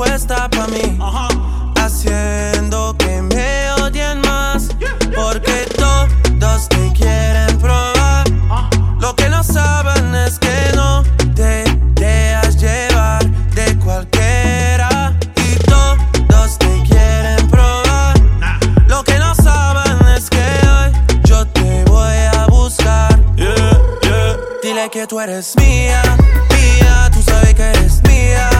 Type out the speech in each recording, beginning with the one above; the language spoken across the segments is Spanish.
puesta pa' mí. Haciendo que me odien más. Porque todos te quieren probar. Lo que no saben es que no te dejas llevar de cualquiera. Y todos te quieren probar. Lo que no saben es que hoy yo te voy a buscar. Yeah, yeah. Dile que tú eres mía, mía, tú sabes que eres mía, mía.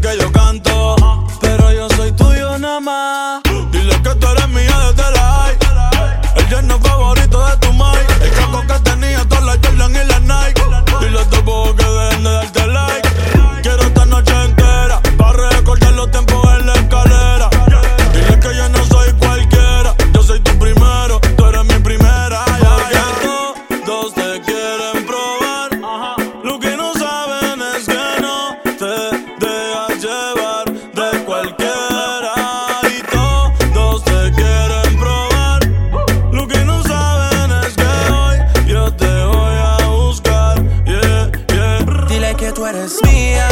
Que yo eres mía,